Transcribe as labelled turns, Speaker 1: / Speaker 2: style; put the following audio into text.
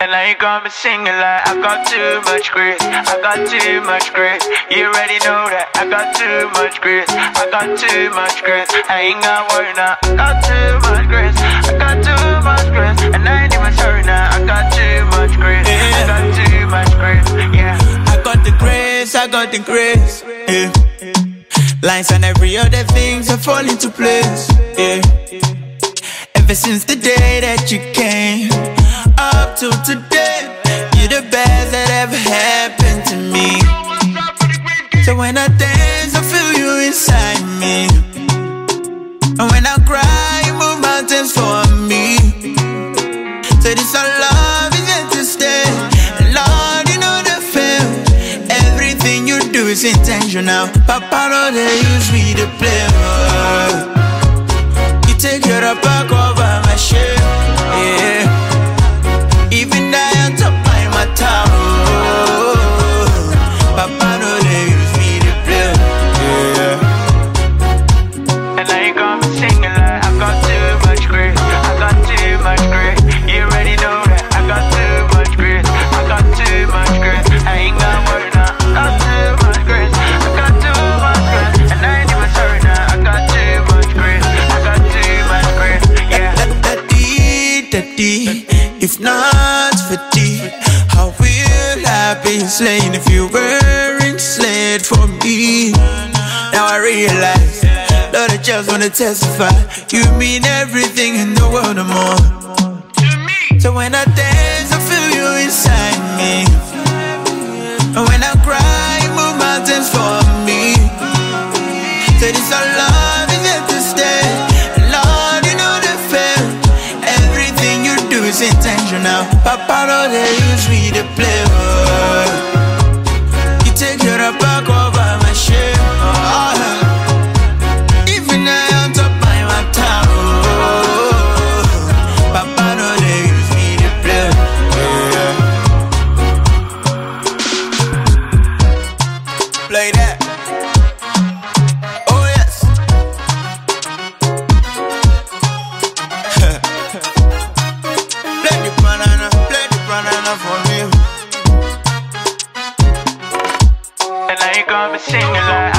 Speaker 1: And now you got me singing like I got too much grace, I got too much grace. You already know that I got too much grace, I got too much grace. I ain't got worry now, I got too much grace, I got too much grace. And I ain't even sorry now, I got too much grace, I got too much grace, yeah.
Speaker 2: I got the grace, I got the grace. Yeah. Lines and every other things have fall into place. Yeah. Ever since the day that you came up to today, you're the best that ever happened to me. So when I dance, I feel you inside me. And when I cry, you move mountains for me. So this our love is here to stay. And Lord, you know the feel. Everything you do is intentional. Papa, know they use me to play. You take your back over slain if you weren't slain for me? Now I realize, Lord, I just wanna testify. You mean everything in the world and more. So when I dance, I feel you inside me. And when I cry, move mountains for me. So this our love you now. Papa no dey use me dey play. Oh. You take your back over my shame. Uh-huh. Even I my town. Papa no use Play that. I'm a singer.